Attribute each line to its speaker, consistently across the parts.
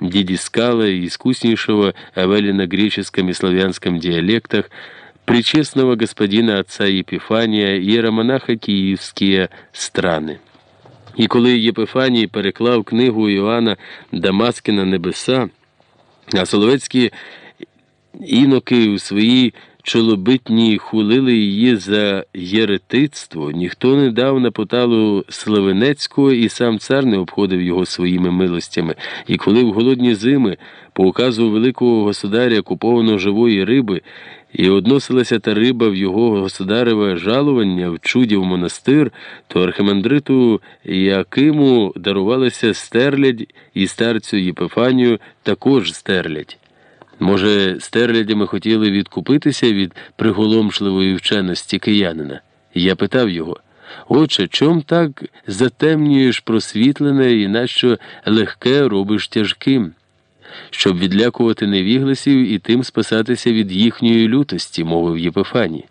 Speaker 1: дидискала и искуснейшего Авеля на греческом и славянском диалектах, причестного господина отца Епифания, иеромонаха Київські страни. І коли Єпифаній переклав книгу Іоанна Дамаскіна Небеса, а Соловецькі іноки у своїй чолобитні хулили її за єретицтво, ніхто не дав на поталу Славенецького, і сам цар не обходив його своїми милостями. І коли в голодні зими, по указу великого государя купованого живої риби, і односилася та риба в його государеве жалування в чудів монастир, то архимандриту Якиму дарувалася стерлядь і старцю Єпифанію також стерлядь. Може, стерлядями хотіли відкупитися від приголомшливої вченості киянина? Я питав його, отче, чом так затемнюєш просвітлене і нащо легке робиш тяжким? Щоб відлякувати невігласів і тим спасатися від їхньої лютості, мовив Єпифаній.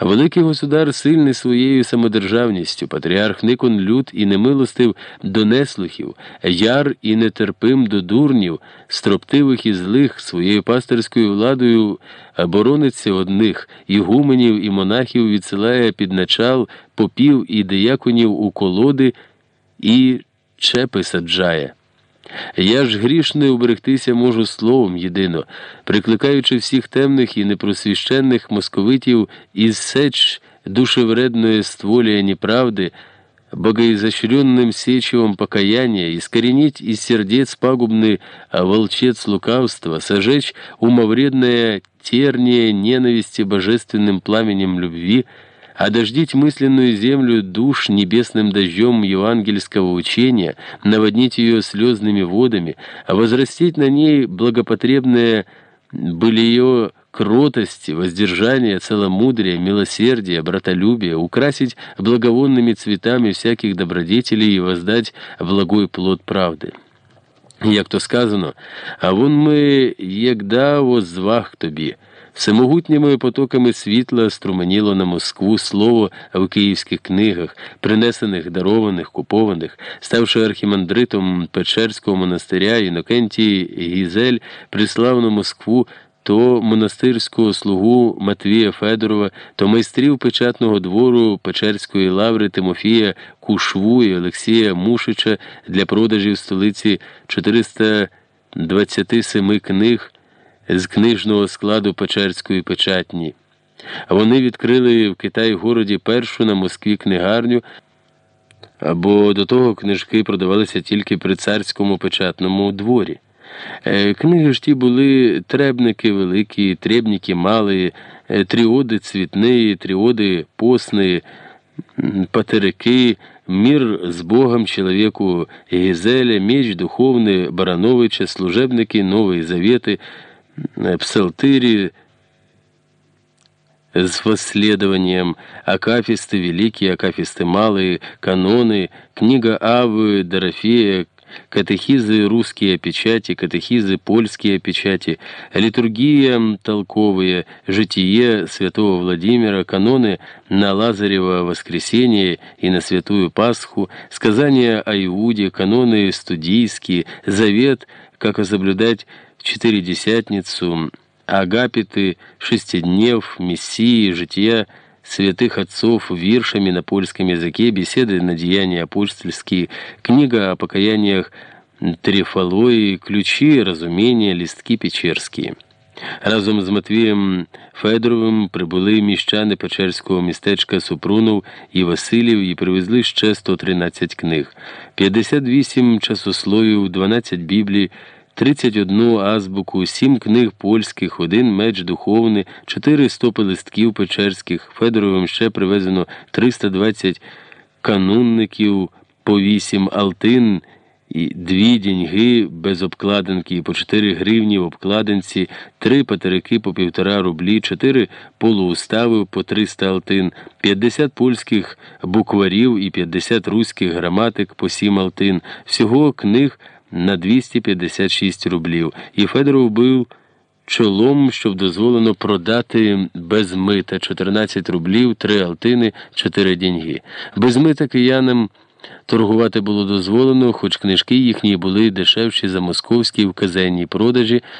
Speaker 1: Великий государ сильний своєю самодержавністю, патріарх Никон лют і немилостив до неслухів, яр і нетерпим до дурнів, строптивих і злих своєю пастирською владою борониться одних, ігуменів і монахів відсилає під начал попів і деяконів у колоди і чепи саджає. Я ж грішно уберегтися можу словом єдино, прикликаючи всіх темних і непросвіщенних московитів із сеч душевредної стволі правди, богоизощренным сечевом покаяния, искоренить из сердец пагубный волчец лукавства, сожечь умовредное терние ненависти божественным пламенем любви, одождить мысленную землю душ небесным дождем евангельского учения, наводнить ее слезными водами, а возрастить на ней благопотребное былие кротости, воздержания, целомудрия, милосердия, братолюбия, украсить благовонными цветами всяких добродетелей и воздать благой плод правды. Як то сказано, а вон ми, єгда возвах тобі. Всемогутніми потоками світла струменіло на Москву слово в київських книгах, принесених, дарованих, купованих, ставши архімандритом Печерського монастиря, Інокентій Гізель прислав на Москву то монастирського слугу Матвія Федорова, то майстрів печатного двору Печерської лаври Тимофія Кушву і Олексія Мушича для продажів столиці 427 книг з книжного складу Печерської печатні. Вони відкрили в Китаї городі першу на Москві книгарню, бо до того книжки продавалися тільки при царському печатному дворі. Е, книги ж ті були требники великі, требники мали, е, тріоди цвітні, тріоди посні, патерики, мир з Богом чоловіку Гізеля, меч духовний Барановича, служебники, Нової Завіти – псалтыри с восследованием, акафисты великие, акафисты малые, каноны, книга Авы, Дорофея, катехизы русские печати, катехизы польские печати, литургия толковые, житие святого Владимира, каноны на Лазарево воскресение и на Святую Пасху, сказания о Иуде, каноны студийские, завет, как соблюдать Четыредесятницу, Агапиты, Шестиднев, Мессии, Жития святых отцов виршами на польском языке, беседы на деяния апостольские, книга о покаяниях Трифалої, ключі, розуміння, лістки печерські. Разом з Матвієм Федоровим прибули міщани Печерського містечка Супрунов і Василів і привезли ще 113 книг, 58 часословів, 12 біблій, 31 азбуку, 7 книг польських, один меч духовний, 4 стопи листків печерських, Федоровим ще привезено 320 канунників, по 8 алтин, і дві діньги без обкладинки, по 4 гривні в обкладинці, 3 патерики по півтора рублі, 4 полуустави по 300 алтин, 50 польських букварів і 50 руських граматик по 7 алтин, всього книг на 256 рублів, і Федоров був чолом, щоб дозволено продати без мита 14 рублів, 3 алтини, 4 деньги. Без мита киянам Торгувати було дозволено, хоч книжки їхні були дешевші за московські в казенній продажі.